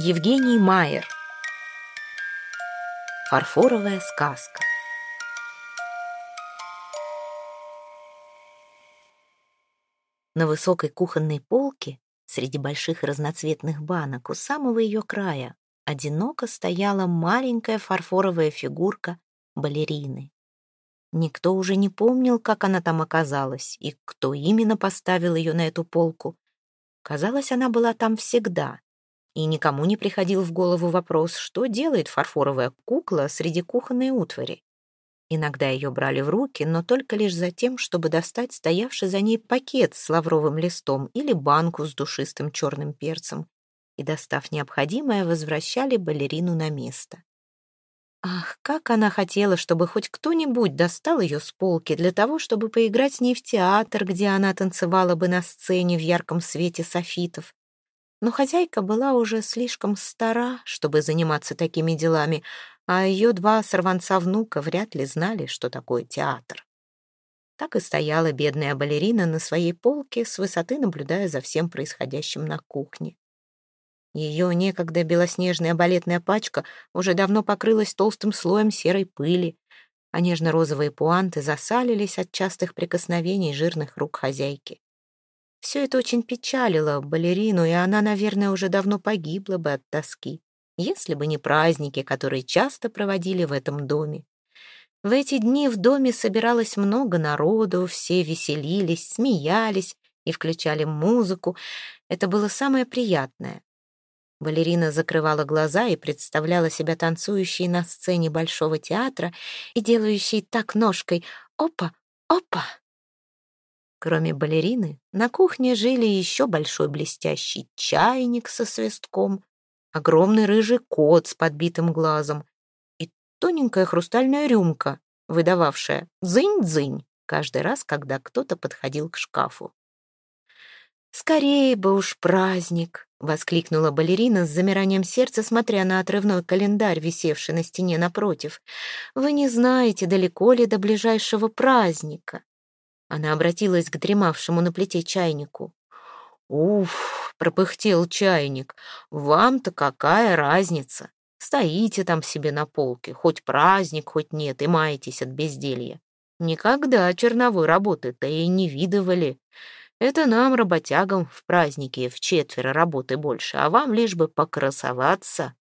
Евгений Майер Фарфоровая сказка На высокой кухонной полке, среди больших разноцветных банок, у самого ее края, одиноко стояла маленькая фарфоровая фигурка балерины. Никто уже не помнил, как она там оказалась и кто именно поставил ее на эту полку. Казалось, она была там всегда, и никому не приходил в голову вопрос, что делает фарфоровая кукла среди кухонной утвари. Иногда ее брали в руки, но только лишь за тем, чтобы достать стоявший за ней пакет с лавровым листом или банку с душистым черным перцем, и, достав необходимое, возвращали балерину на место. Ах, как она хотела, чтобы хоть кто-нибудь достал ее с полки для того, чтобы поиграть с ней в театр, где она танцевала бы на сцене в ярком свете софитов. Но хозяйка была уже слишком стара, чтобы заниматься такими делами, а ее два сорванца-внука вряд ли знали, что такое театр. Так и стояла бедная балерина на своей полке, с высоты наблюдая за всем происходящим на кухне. Ее некогда белоснежная балетная пачка уже давно покрылась толстым слоем серой пыли, а нежно-розовые пуанты засалились от частых прикосновений жирных рук хозяйки. Все это очень печалило балерину, и она, наверное, уже давно погибла бы от тоски, если бы не праздники, которые часто проводили в этом доме. В эти дни в доме собиралось много народу, все веселились, смеялись и включали музыку. Это было самое приятное. Балерина закрывала глаза и представляла себя танцующей на сцене Большого театра и делающей так ножкой «Опа! Опа!». Кроме балерины, на кухне жили еще большой блестящий чайник со свистком, огромный рыжий кот с подбитым глазом и тоненькая хрустальная рюмка, выдававшая «дзынь-дзынь» каждый раз, когда кто-то подходил к шкафу. «Скорее бы уж праздник!» — воскликнула балерина с замиранием сердца, смотря на отрывной календарь, висевший на стене напротив. «Вы не знаете, далеко ли до ближайшего праздника?» Она обратилась к дремавшему на плите чайнику. «Уф!» — пропыхтел чайник. «Вам-то какая разница? Стоите там себе на полке, хоть праздник, хоть нет, и маетесь от безделья. Никогда черновой работы-то и не видывали. Это нам, работягам, в празднике в четверо работы больше, а вам лишь бы покрасоваться».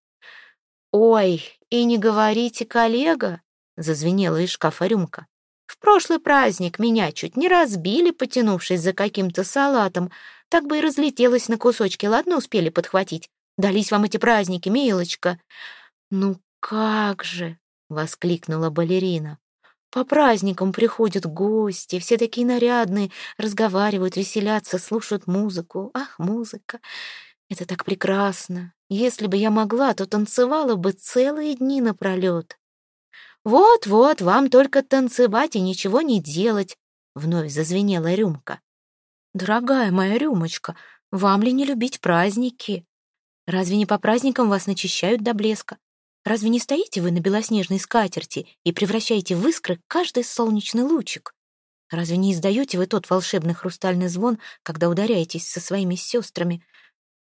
«Ой, и не говорите, коллега!» — зазвенела из шкафа рюмка. В прошлый праздник меня чуть не разбили, потянувшись за каким-то салатом. Так бы и разлетелось на кусочки, ладно успели подхватить. Дались вам эти праздники, милочка. Ну как же, воскликнула балерина. По праздникам приходят гости, все такие нарядные, разговаривают, веселятся, слушают музыку. Ах, музыка! Это так прекрасно. Если бы я могла, то танцевала бы целые дни напролет. «Вот-вот, вам только танцевать и ничего не делать», — вновь зазвенела рюмка. «Дорогая моя рюмочка, вам ли не любить праздники? Разве не по праздникам вас начищают до блеска? Разве не стоите вы на белоснежной скатерти и превращаете в искры каждый солнечный лучик? Разве не издаете вы тот волшебный хрустальный звон, когда ударяетесь со своими сестрами?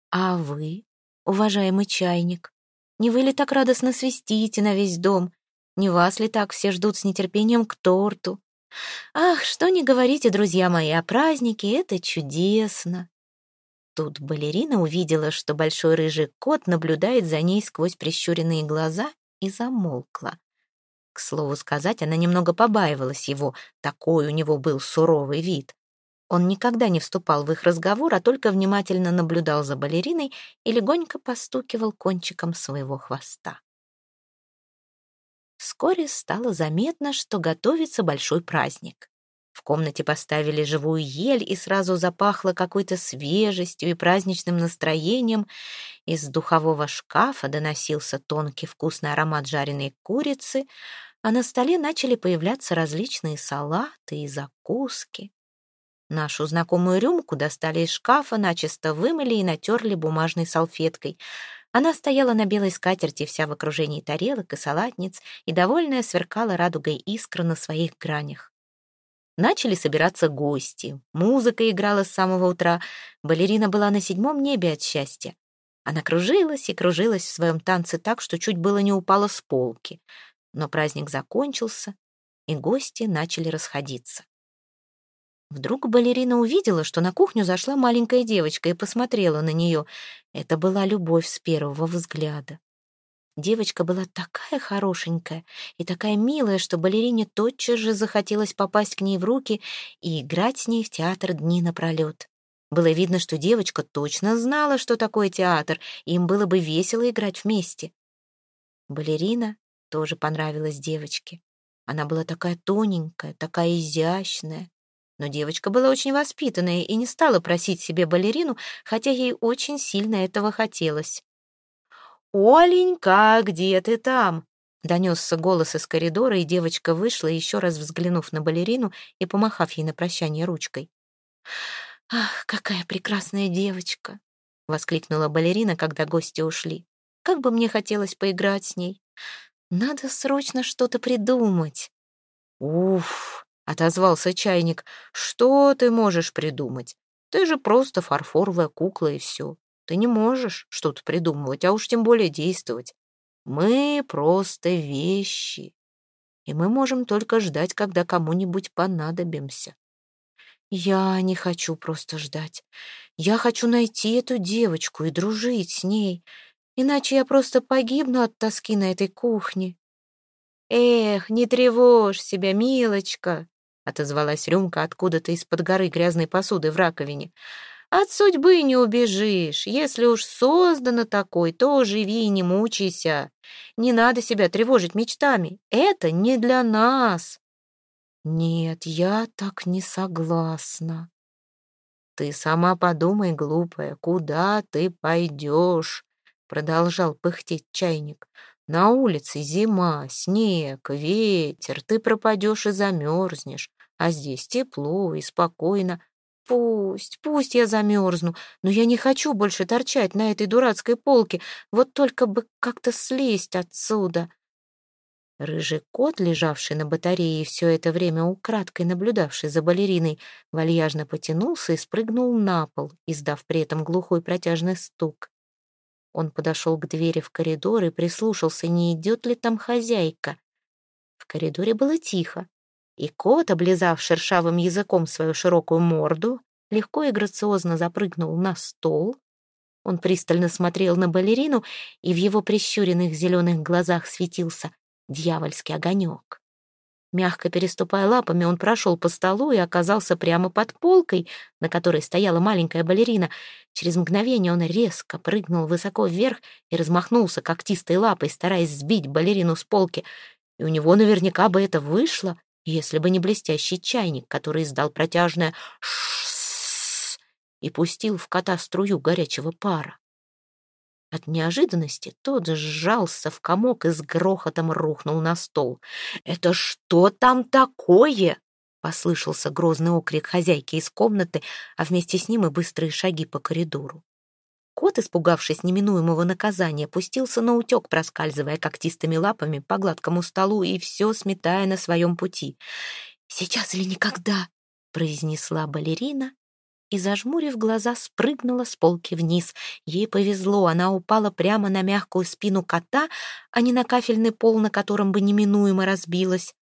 А вы, уважаемый чайник, не вы ли так радостно свистите на весь дом не вас ли так все ждут с нетерпением к торту? Ах, что не говорите, друзья мои, о празднике, это чудесно. Тут балерина увидела, что большой рыжий кот наблюдает за ней сквозь прищуренные глаза и замолкла. К слову сказать, она немного побаивалась его, такой у него был суровый вид. Он никогда не вступал в их разговор, а только внимательно наблюдал за балериной и легонько постукивал кончиком своего хвоста. Вскоре стало заметно, что готовится большой праздник. В комнате поставили живую ель, и сразу запахло какой-то свежестью и праздничным настроением. Из духового шкафа доносился тонкий вкусный аромат жареной курицы, а на столе начали появляться различные салаты и закуски. Нашу знакомую рюмку достали из шкафа, начисто вымыли и натерли бумажной салфеткой — она стояла на белой скатерти вся в окружении тарелок и салатниц и, довольная, сверкала радугой искра на своих гранях. Начали собираться гости. Музыка играла с самого утра. Балерина была на седьмом небе от счастья. Она кружилась и кружилась в своем танце так, что чуть было не упала с полки. Но праздник закончился, и гости начали расходиться. Вдруг балерина увидела, что на кухню зашла маленькая девочка и посмотрела на нее. Это была любовь с первого взгляда. Девочка была такая хорошенькая и такая милая, что балерине тотчас же захотелось попасть к ней в руки и играть с ней в театр дни напролет. Было видно, что девочка точно знала, что такое театр, и им было бы весело играть вместе. Балерина тоже понравилась девочке. Она была такая тоненькая, такая изящная. Но девочка была очень воспитанная и не стала просить себе балерину, хотя ей очень сильно этого хотелось. «Оленька, где ты там?» Донесся голос из коридора, и девочка вышла, еще раз взглянув на балерину и помахав ей на прощание ручкой. «Ах, какая прекрасная девочка!» — воскликнула балерина, когда гости ушли. «Как бы мне хотелось поиграть с ней! Надо срочно что-то придумать!» «Уф!» — отозвался чайник. «Что ты можешь придумать? Ты же просто фарфоровая кукла и все. Ты не можешь что-то придумывать, а уж тем более действовать. Мы просто вещи, и мы можем только ждать, когда кому-нибудь понадобимся. Я не хочу просто ждать. Я хочу найти эту девочку и дружить с ней, иначе я просто погибну от тоски на этой кухне. Эх, не тревожь себя, милочка, отозвалась рюмка откуда-то из-под горы грязной посуды в раковине. От судьбы не убежишь. Если уж создано такой, то живи и не мучайся. Не надо себя тревожить мечтами. Это не для нас. Нет, я так не согласна. Ты сама подумай, глупая, куда ты пойдешь? Продолжал пыхтеть чайник. На улице зима, снег, ветер, ты пропадешь и замерзнешь. А здесь тепло и спокойно. Пусть, пусть я замерзну, но я не хочу больше торчать на этой дурацкой полке, вот только бы как-то слезть отсюда. Рыжий кот, лежавший на батарее все это время украдкой наблюдавший за балериной, вальяжно потянулся и спрыгнул на пол, издав при этом глухой протяжный стук. Он подошел к двери в коридор и прислушался, не идет ли там хозяйка. В коридоре было тихо, и кот, облизав шершавым языком свою широкую морду, легко и грациозно запрыгнул на стол. Он пристально смотрел на балерину, и в его прищуренных зеленых глазах светился дьявольский огонек. Мягко переступая лапами, он прошел по столу и оказался прямо под полкой, на которой стояла маленькая балерина. Через мгновение он резко прыгнул высоко вверх и размахнулся когтистой лапой, стараясь сбить балерину с полки. И у него наверняка бы это вышло, если бы не блестящий чайник, который издал протяжное «шссс» и пустил в кота струю горячего пара. От неожиданности тот сжался в комок и с грохотом рухнул на стол. «Это что там такое?» — послышался грозный окрик хозяйки из комнаты, а вместе с ним и быстрые шаги по коридору. Кот, испугавшись неминуемого наказания, пустился на утек, проскальзывая когтистыми лапами по гладкому столу и все сметая на своем пути. «Сейчас или никогда!» — произнесла балерина и, зажмурив глаза, спрыгнула с полки вниз. Ей повезло, она упала прямо на мягкую спину кота, а не на кафельный пол, на котором бы неминуемо разбилась.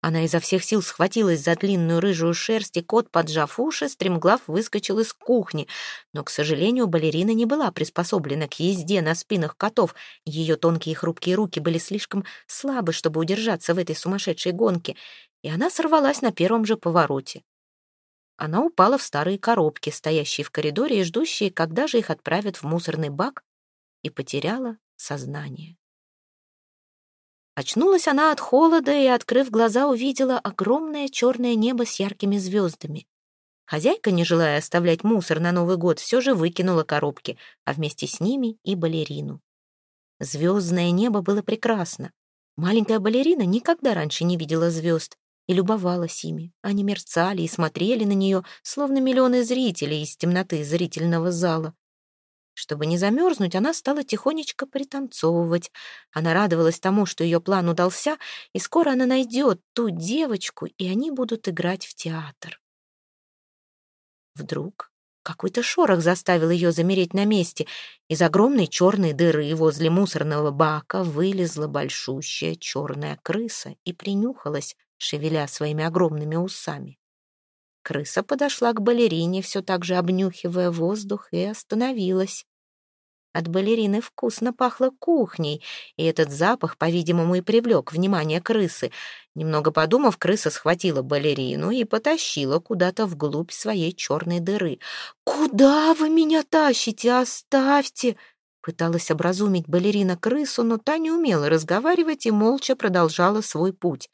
Она изо всех сил схватилась за длинную рыжую шерсть, и кот, поджав уши, стремглав выскочил из кухни. Но, к сожалению, балерина не была приспособлена к езде на спинах котов. Ее тонкие хрупкие руки были слишком слабы, чтобы удержаться в этой сумасшедшей гонке, и она сорвалась на первом же повороте. Она упала в старые коробки, стоящие в коридоре и ждущие, когда же их отправят в мусорный бак, и потеряла сознание. Очнулась она от холода и, открыв глаза, увидела огромное черное небо с яркими звездами. Хозяйка, не желая оставлять мусор на Новый год, все же выкинула коробки, а вместе с ними и балерину. Звездное небо было прекрасно. Маленькая балерина никогда раньше не видела звезд и любовалась ими. Они мерцали и смотрели на нее, словно миллионы зрителей из темноты зрительного зала. Чтобы не замерзнуть, она стала тихонечко пританцовывать. Она радовалась тому, что ее план удался, и скоро она найдет ту девочку, и они будут играть в театр. Вдруг Какой-то шорох заставил ее замереть на месте. Из огромной черной дыры возле мусорного бака вылезла большущая черная крыса и принюхалась, шевеля своими огромными усами. Крыса подошла к балерине, все так же обнюхивая воздух, и остановилась. От балерины вкусно пахло кухней, и этот запах, по-видимому, и привлек внимание крысы. Немного подумав, крыса схватила балерину и потащила куда-то вглубь своей черной дыры. «Куда вы меня тащите? Оставьте!» Пыталась образумить балерина крысу, но та не умела разговаривать и молча продолжала свой путь.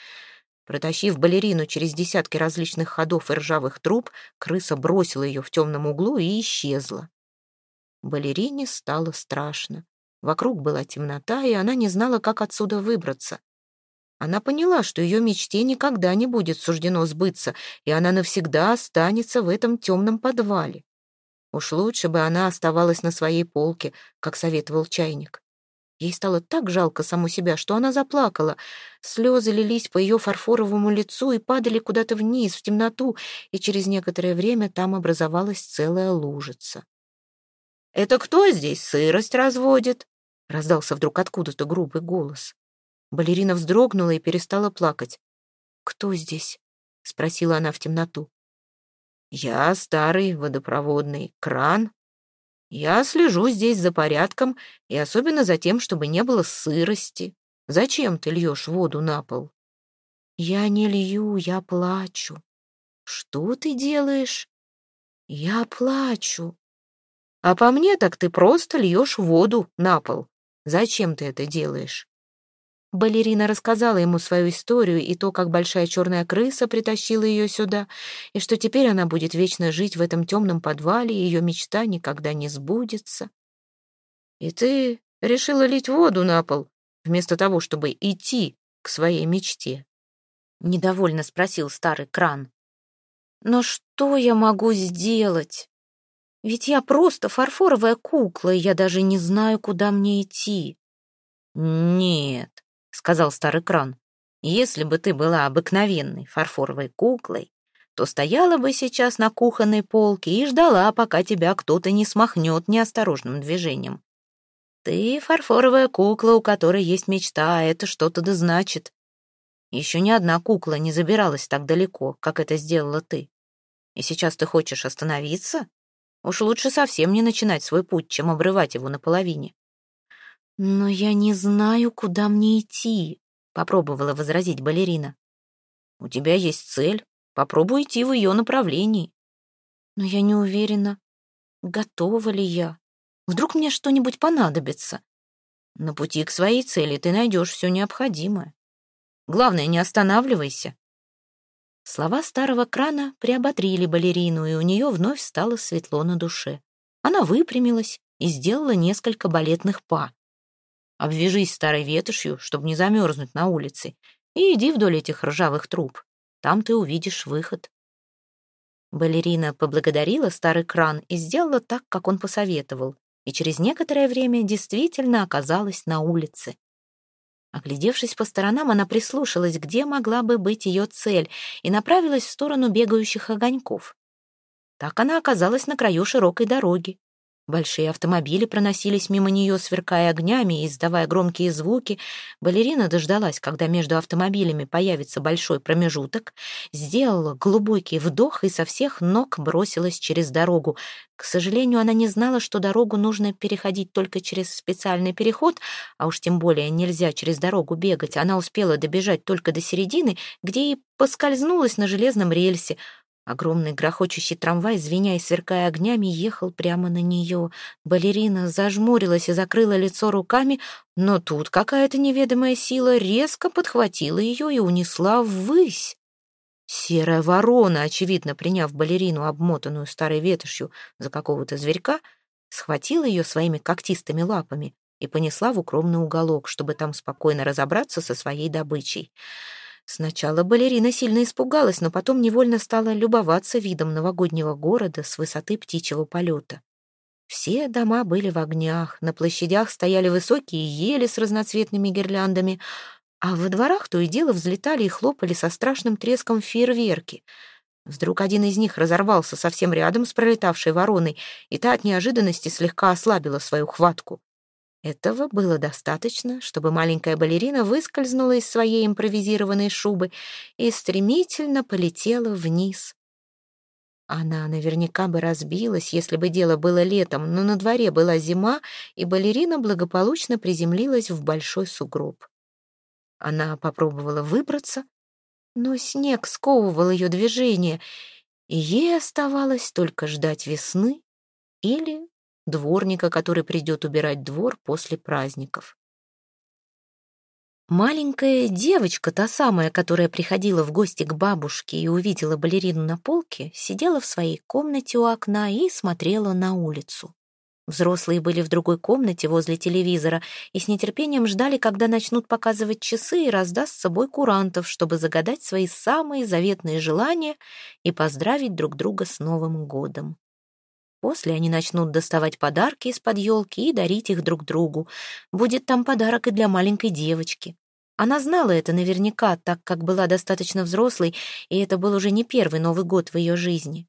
Протащив балерину через десятки различных ходов и ржавых труб, крыса бросила ее в темном углу и исчезла. Балерине стало страшно. Вокруг была темнота, и она не знала, как отсюда выбраться. Она поняла, что ее мечте никогда не будет суждено сбыться, и она навсегда останется в этом темном подвале. Уж лучше бы она оставалась на своей полке, как советовал чайник. Ей стало так жалко саму себя, что она заплакала. Слезы лились по ее фарфоровому лицу и падали куда-то вниз, в темноту, и через некоторое время там образовалась целая лужица. «Это кто здесь сырость разводит?» — раздался вдруг откуда-то грубый голос. Балерина вздрогнула и перестала плакать. «Кто здесь?» — спросила она в темноту. «Я старый водопроводный кран. Я слежу здесь за порядком и особенно за тем, чтобы не было сырости. Зачем ты льешь воду на пол?» «Я не лью, я плачу». «Что ты делаешь?» «Я плачу», а по мне так ты просто льешь воду на пол. Зачем ты это делаешь?» Балерина рассказала ему свою историю и то, как большая черная крыса притащила ее сюда, и что теперь она будет вечно жить в этом темном подвале, и ее мечта никогда не сбудется. «И ты решила лить воду на пол, вместо того, чтобы идти к своей мечте?» — недовольно спросил старый кран. «Но что я могу сделать?» Ведь я просто фарфоровая кукла, и я даже не знаю, куда мне идти. Нет, сказал старый кран. Если бы ты была обыкновенной фарфоровой куклой, то стояла бы сейчас на кухонной полке и ждала, пока тебя кто-то не смахнет неосторожным движением. Ты фарфоровая кукла, у которой есть мечта, а это что-то да значит. Еще ни одна кукла не забиралась так далеко, как это сделала ты. И сейчас ты хочешь остановиться? Уж лучше совсем не начинать свой путь, чем обрывать его наполовине. «Но я не знаю, куда мне идти», — попробовала возразить балерина. «У тебя есть цель. Попробуй идти в ее направлении». «Но я не уверена, готова ли я. Вдруг мне что-нибудь понадобится. На пути к своей цели ты найдешь все необходимое. Главное, не останавливайся. Слова старого крана приоботрили балерину, и у нее вновь стало светло на душе. Она выпрямилась и сделала несколько балетных па. Обвяжись старой ветошью, чтобы не замерзнуть на улице, и иди вдоль этих ржавых труб. Там ты увидишь выход. Балерина поблагодарила старый кран и сделала так, как он посоветовал, и через некоторое время действительно оказалась на улице. Оглядевшись по сторонам, она прислушалась, где могла бы быть ее цель, и направилась в сторону бегающих огоньков. Так она оказалась на краю широкой дороги. Большие автомобили проносились мимо нее, сверкая огнями и издавая громкие звуки. Балерина дождалась, когда между автомобилями появится большой промежуток, сделала глубокий вдох и со всех ног бросилась через дорогу. К сожалению, она не знала, что дорогу нужно переходить только через специальный переход, а уж тем более нельзя через дорогу бегать. Она успела добежать только до середины, где и поскользнулась на железном рельсе — Огромный грохочущий трамвай, звеня и сверкая огнями, ехал прямо на нее. Балерина зажмурилась и закрыла лицо руками, но тут какая-то неведомая сила резко подхватила ее и унесла ввысь. Серая ворона, очевидно приняв балерину, обмотанную старой ветошью за какого-то зверька, схватила ее своими когтистыми лапами и понесла в укромный уголок, чтобы там спокойно разобраться со своей добычей. Сначала балерина сильно испугалась, но потом невольно стала любоваться видом новогоднего города с высоты птичьего полета. Все дома были в огнях, на площадях стояли высокие ели с разноцветными гирляндами, а во дворах то и дело взлетали и хлопали со страшным треском фейерверки. Вдруг один из них разорвался совсем рядом с пролетавшей вороной, и та от неожиданности слегка ослабила свою хватку. Этого было достаточно, чтобы маленькая балерина выскользнула из своей импровизированной шубы и стремительно полетела вниз. Она наверняка бы разбилась, если бы дело было летом, но на дворе была зима, и балерина благополучно приземлилась в большой сугроб. Она попробовала выбраться, но снег сковывал ее движение, и ей оставалось только ждать весны или дворника, который придет убирать двор после праздников. Маленькая девочка, та самая, которая приходила в гости к бабушке и увидела балерину на полке, сидела в своей комнате у окна и смотрела на улицу. Взрослые были в другой комнате возле телевизора и с нетерпением ждали, когда начнут показывать часы и раздаст с собой курантов, чтобы загадать свои самые заветные желания и поздравить друг друга с Новым годом. После они начнут доставать подарки из-под елки и дарить их друг другу. Будет там подарок и для маленькой девочки. Она знала это наверняка, так как была достаточно взрослой, и это был уже не первый Новый год в ее жизни.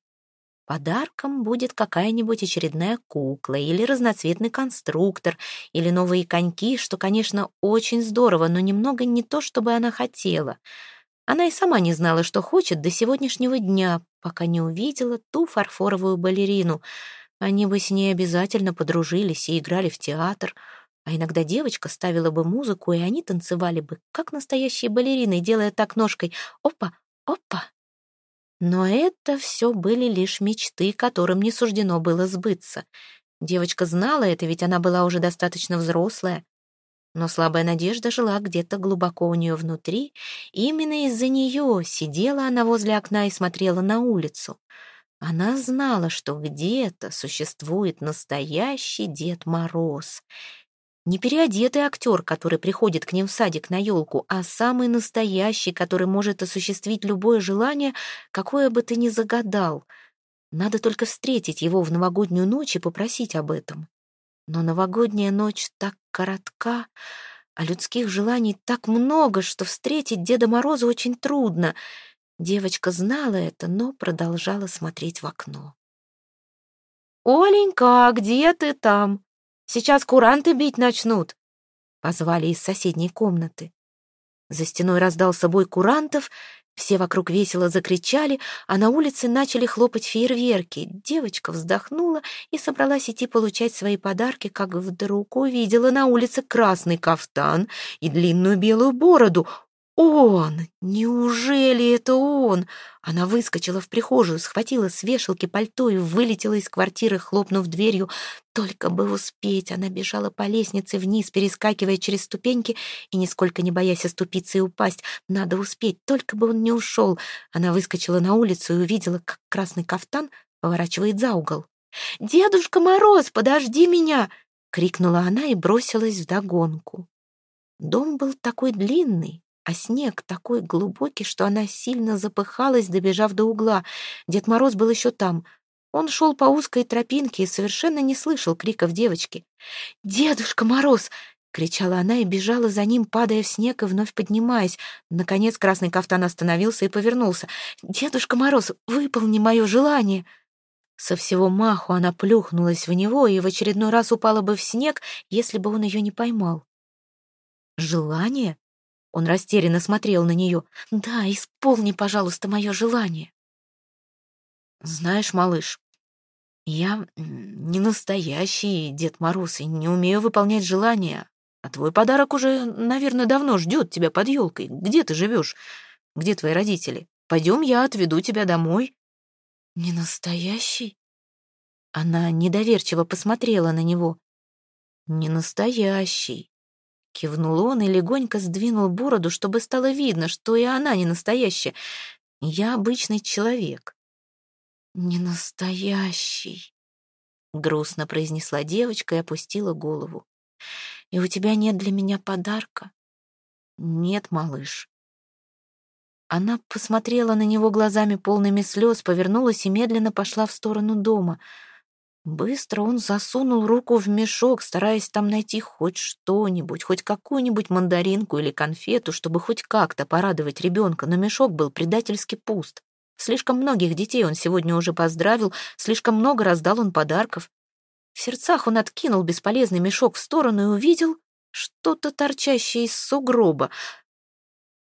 Подарком будет какая-нибудь очередная кукла или разноцветный конструктор, или новые коньки, что, конечно, очень здорово, но немного не то, чтобы она хотела. Она и сама не знала, что хочет до сегодняшнего дня, пока не увидела ту фарфоровую балерину. Они бы с ней обязательно подружились и играли в театр, а иногда девочка ставила бы музыку, и они танцевали бы, как настоящие балерины, делая так ножкой «опа, опа». Но это все были лишь мечты, которым не суждено было сбыться. Девочка знала это, ведь она была уже достаточно взрослая. Но слабая надежда жила где-то глубоко у нее внутри, именно из-за нее сидела она возле окна и смотрела на улицу. Она знала, что где-то существует настоящий Дед Мороз — не переодетый актер, который приходит к ним в садик на елку, а самый настоящий, который может осуществить любое желание, какое бы ты ни загадал. Надо только встретить его в новогоднюю ночь и попросить об этом. Но новогодняя ночь так коротка, а людских желаний так много, что встретить Деда Мороза очень трудно. Девочка знала это, но продолжала смотреть в окно. «Оленька, где ты там?» Сейчас куранты бить начнут!» Позвали из соседней комнаты. За стеной раздался бой курантов, все вокруг весело закричали, а на улице начали хлопать фейерверки. Девочка вздохнула и собралась идти получать свои подарки, как вдруг увидела на улице красный кафтан и длинную белую бороду. «Он! Неужели это он?» Она выскочила в прихожую, схватила с вешалки пальто и вылетела из квартиры, хлопнув дверью. Только бы успеть, она бежала по лестнице вниз, перескакивая через ступеньки и нисколько не боясь оступиться и упасть. Надо успеть, только бы он не ушел. Она выскочила на улицу и увидела, как красный кафтан поворачивает за угол. «Дедушка Мороз, подожди меня!» — крикнула она и бросилась вдогонку. Дом был такой длинный, а снег такой глубокий, что она сильно запыхалась, добежав до угла. Дед Мороз был еще там. Он шел по узкой тропинке и совершенно не слышал криков девочки. «Дедушка Мороз!» — кричала она и бежала за ним, падая в снег и вновь поднимаясь. Наконец красный кафтан остановился и повернулся. «Дедушка Мороз, выполни мое желание!» Со всего маху она плюхнулась в него и в очередной раз упала бы в снег, если бы он ее не поймал. «Желание?» Он растерянно смотрел на нее. «Да, исполни, пожалуйста, мое желание». «Знаешь, малыш, я не настоящий Дед Мороз и не умею выполнять желания, а твой подарок уже, наверное, давно ждет тебя под елкой. Где ты живешь? Где твои родители? Пойдем, я отведу тебя домой». «Не настоящий?» Она недоверчиво посмотрела на него. «Не настоящий. Кивнул он и легонько сдвинул бороду, чтобы стало видно, что и она не настоящая. Я обычный человек. «Не настоящий», — грустно произнесла девочка и опустила голову. «И у тебя нет для меня подарка?» «Нет, малыш». Она посмотрела на него глазами полными слез, повернулась и медленно пошла в сторону дома — Быстро он засунул руку в мешок, стараясь там найти хоть что-нибудь, хоть какую-нибудь мандаринку или конфету, чтобы хоть как-то порадовать ребенка, но мешок был предательски пуст. Слишком многих детей он сегодня уже поздравил, слишком много раздал он подарков. В сердцах он откинул бесполезный мешок в сторону и увидел что-то торчащее из сугроба.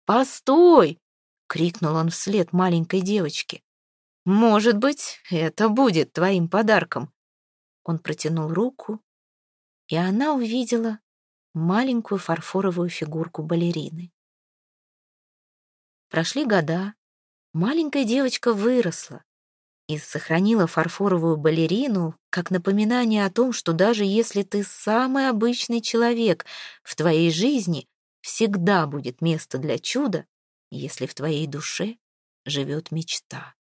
«Постой!» — крикнул он вслед маленькой девочке. «Может быть, это будет твоим подарком». Он протянул руку, и она увидела маленькую фарфоровую фигурку балерины. Прошли года, маленькая девочка выросла и сохранила фарфоровую балерину как напоминание о том, что даже если ты самый обычный человек, в твоей жизни всегда будет место для чуда, если в твоей душе живет мечта.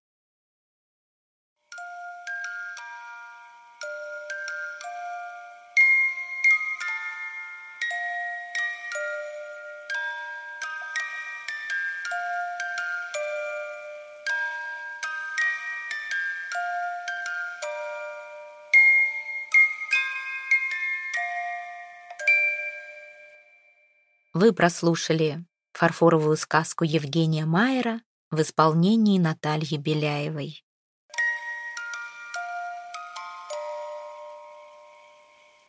Вы прослушали фарфоровую сказку Евгения Майера в исполнении Натальи Беляевой.